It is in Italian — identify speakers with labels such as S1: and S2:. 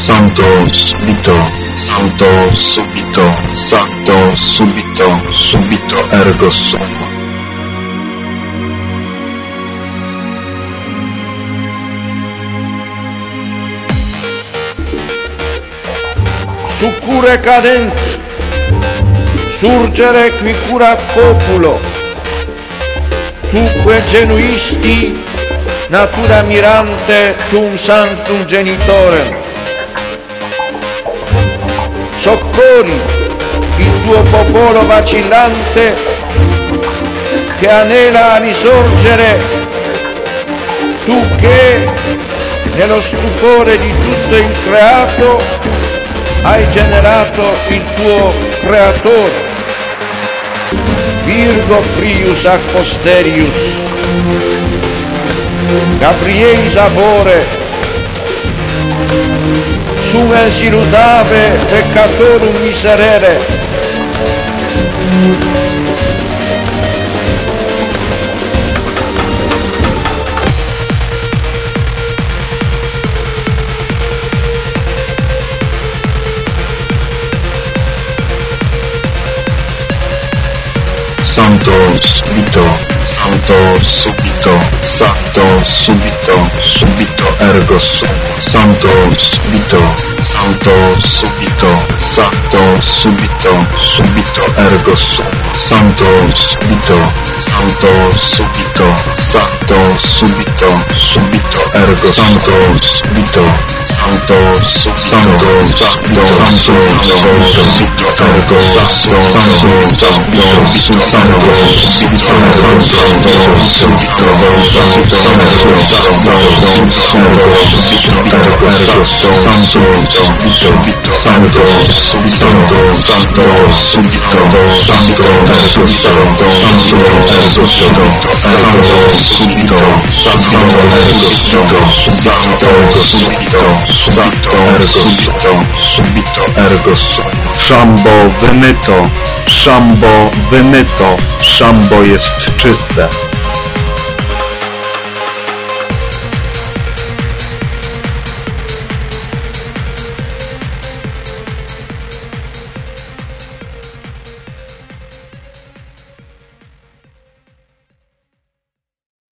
S1: santo subito, santo subito, santo subito, subito ergo sum.
S2: Succure cadenti, surgere qui cura populo, tuque genuisti, natura mirante tum sanctum genitorem. Soccorri il tuo popolo vacillante che anela a risorgere, tu che nello stupore di tutto il creato hai generato il tuo creatore. Virgo prius ac posterius, Gabrielis abore, sume siludave peccatorum miserere,
S1: santo subito, santo subito, santo subito, subito ergo sum, santo subito, santo subito, santo subito, subito ergo sum, santo subito, santo subito, santo subito, subito ergo santo subito, santo subito, santo santo subito Santo, Santo, Santo, Santo, Santo, Santo, Santo, Santo, Santo, subito, subito, subito, santo, subito, santo, subito, santo, subito, subito, subito, subito, ergo sum.
S3: Szambo wymyto, szambo wymyto, szambo jest czyste.